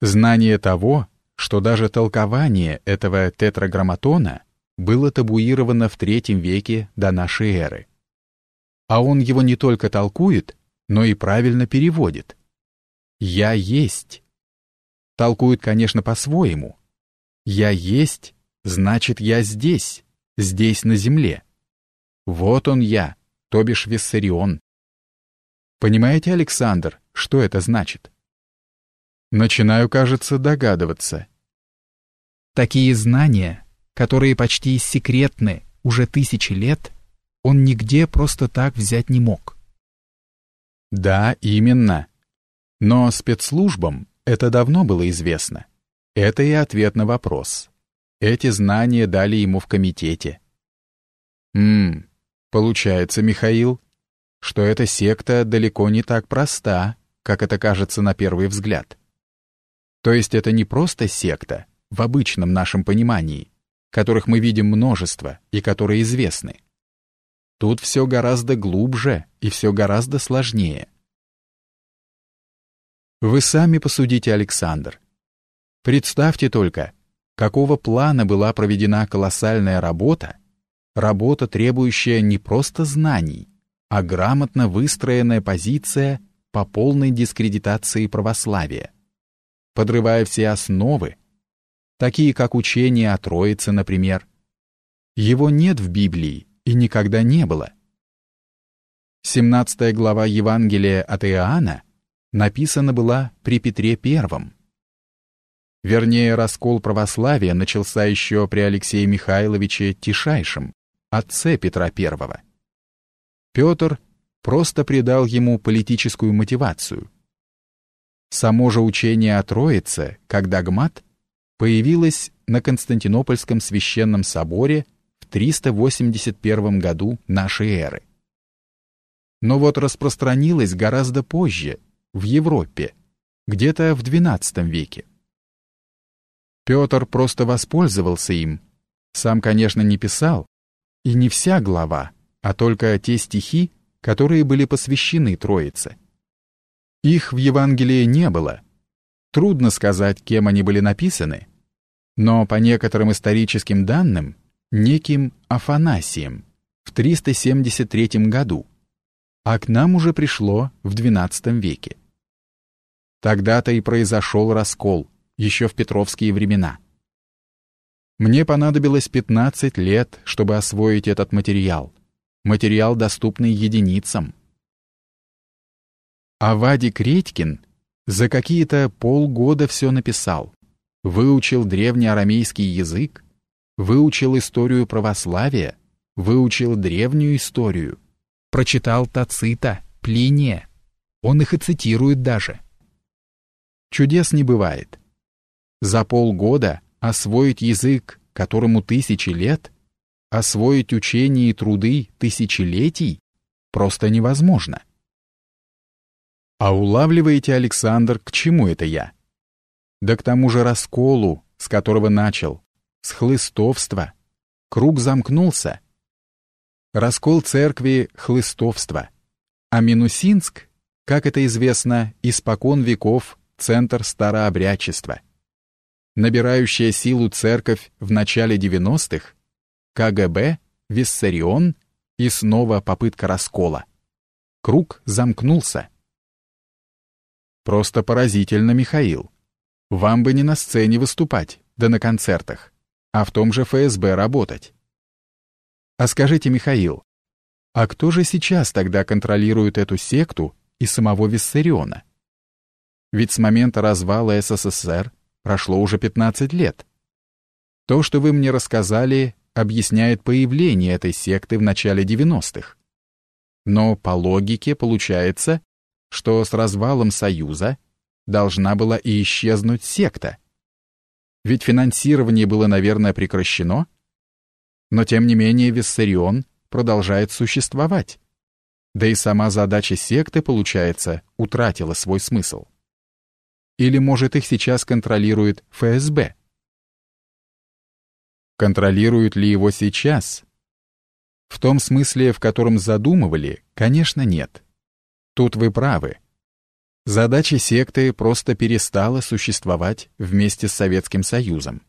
Знание того, что даже толкование этого тетраграмматона было табуировано в третьем веке до нашей эры. А он его не только толкует, но и правильно переводит. «Я есть». Толкует, конечно, по-своему. «Я есть» значит «я здесь», здесь на земле. Вот он я, то бишь Виссарион. Понимаете, Александр, что это значит? Начинаю, кажется, догадываться. Такие знания, которые почти секретны уже тысячи лет, он нигде просто так взять не мог. Да, именно. Но спецслужбам это давно было известно. Это и ответ на вопрос. Эти знания дали ему в комитете. Ммм, получается, Михаил, что эта секта далеко не так проста, как это кажется на первый взгляд. То есть это не просто секта, в обычном нашем понимании, которых мы видим множество и которые известны. Тут все гораздо глубже и все гораздо сложнее. Вы сами посудите, Александр. Представьте только, какого плана была проведена колоссальная работа, работа, требующая не просто знаний, а грамотно выстроенная позиция по полной дискредитации православия, подрывая все основы, такие как учение о Троице, например. Его нет в Библии и никогда не было. 17 глава Евангелия от Иоанна написана была при Петре I. Вернее, раскол православия начался еще при Алексее Михайловиче Тишайшем, отце Петра I. Петр просто придал ему политическую мотивацию. Само же учение о Троице, как догмат, появилось на Константинопольском священном соборе в 381 году нашей эры. Но вот распространилось гораздо позже, в Европе, где-то в XII веке. Петр просто воспользовался им, сам, конечно, не писал, и не вся глава, а только те стихи, которые были посвящены Троице. Их в Евангелии не было. Трудно сказать, кем они были написаны, но по некоторым историческим данным, неким Афанасием в 373 году, а к нам уже пришло в XII веке. Тогда-то и произошел раскол, еще в петровские времена. Мне понадобилось 15 лет, чтобы освоить этот материал. Материал, доступный единицам. А Вадик Редькин за какие-то полгода все написал. Выучил древнеарамейский язык, выучил историю православия, выучил древнюю историю, прочитал Тацита, Плиния. Он их и цитирует даже. Чудес не бывает. За полгода освоить язык, которому тысячи лет, освоить учения и труды тысячелетий просто невозможно. А улавливаете, Александр, к чему это я? Да к тому же расколу, с которого начал, с хлыстовства. Круг замкнулся. Раскол церкви — хлыстовство. А Минусинск, как это известно, испокон веков центр старообрядчества набирающая силу церковь в начале 90-х, КГБ, Виссарион и снова попытка раскола. Круг замкнулся. Просто поразительно, Михаил. Вам бы не на сцене выступать, да на концертах, а в том же ФСБ работать. А скажите, Михаил, а кто же сейчас тогда контролирует эту секту и самого Виссариона? Ведь с момента развала СССР Прошло уже 15 лет. То, что вы мне рассказали, объясняет появление этой секты в начале 90-х. Но по логике получается, что с развалом Союза должна была и исчезнуть секта. Ведь финансирование было, наверное, прекращено. Но тем не менее Виссарион продолжает существовать. Да и сама задача секты, получается, утратила свой смысл. Или, может, их сейчас контролирует ФСБ? Контролируют ли его сейчас? В том смысле, в котором задумывали, конечно, нет. Тут вы правы. Задача секты просто перестала существовать вместе с Советским Союзом.